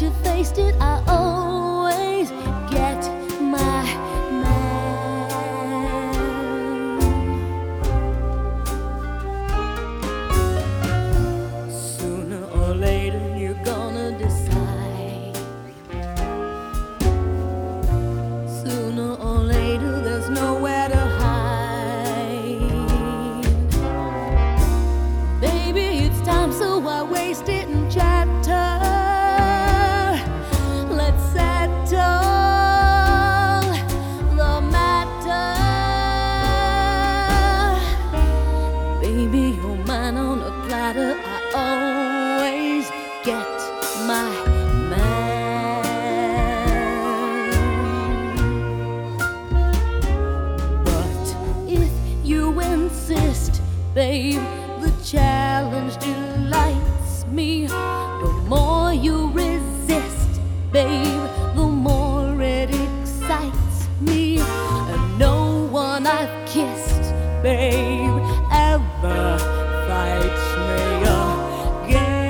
you faced it, I always get my man. Sooner or later, you're gonna decide. Sooner or later, there's nowhere to hide. Baby, it's time, so wasted. be you're mine on a platter. I always get my man. But if you insist, babe, the challenge delights me. The more you resist, babe, the more it excites me. And no one I've kissed, babe me again.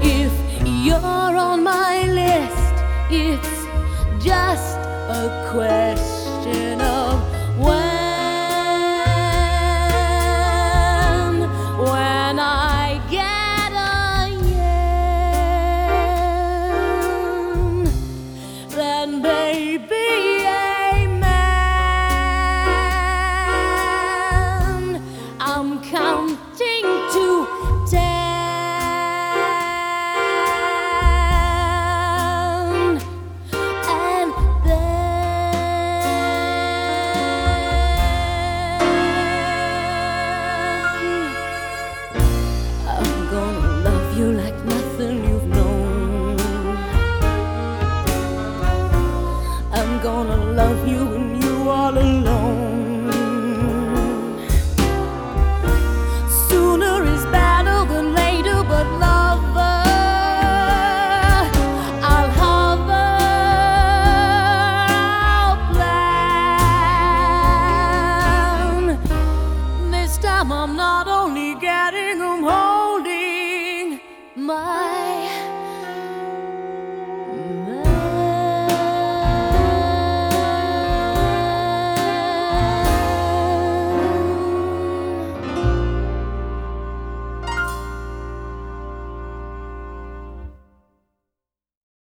If you're on my list, it's just a question. gonna love you like nothing you've known. I'm gonna love you. 吗？